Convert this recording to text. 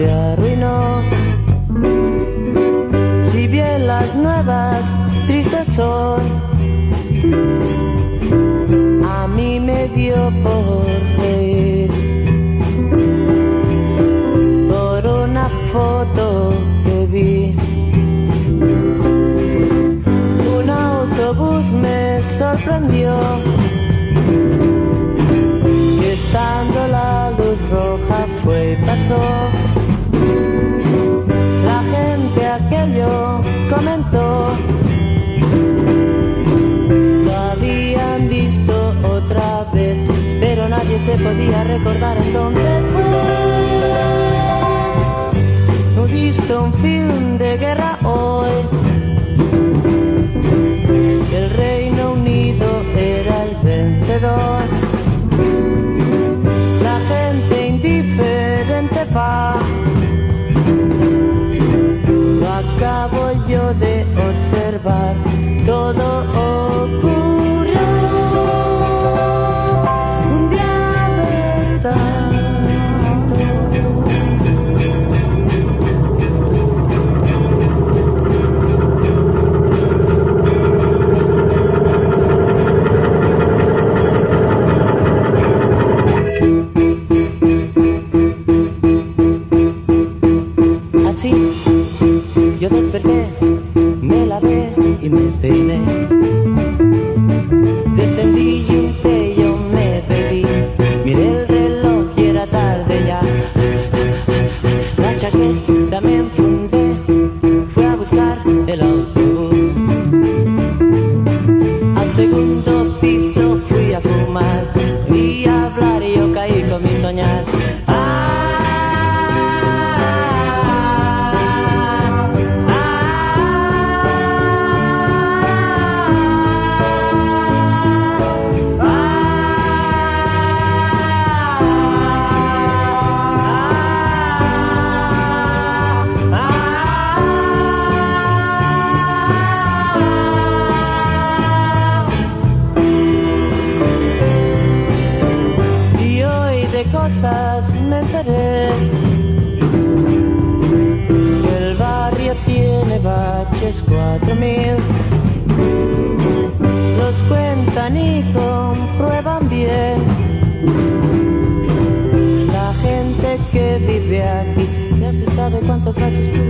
se arruinó. Si bien las nuevas tristes son, a mí me dio por reír por una foto que vi. Un autobús me sorprendió. Y estando la luz roja fue y pasó. Se podía recordar en dónde fue. No visto un film de guerra Así yo desperté, me lavé y me peiné. Descendí y un yo me bebí. Miré el reloj y era tarde ya. La chaqueta me enfundé, fui a buscar el autobús. Al segundo piso fui a fumar a hablar y yo caí con mi soñar. Cosas me enteré. El barrio tiene baches cuatro mil. Los cuentan y comprueban bien. La gente que vive aquí ya se sabe cuántos baches tuvo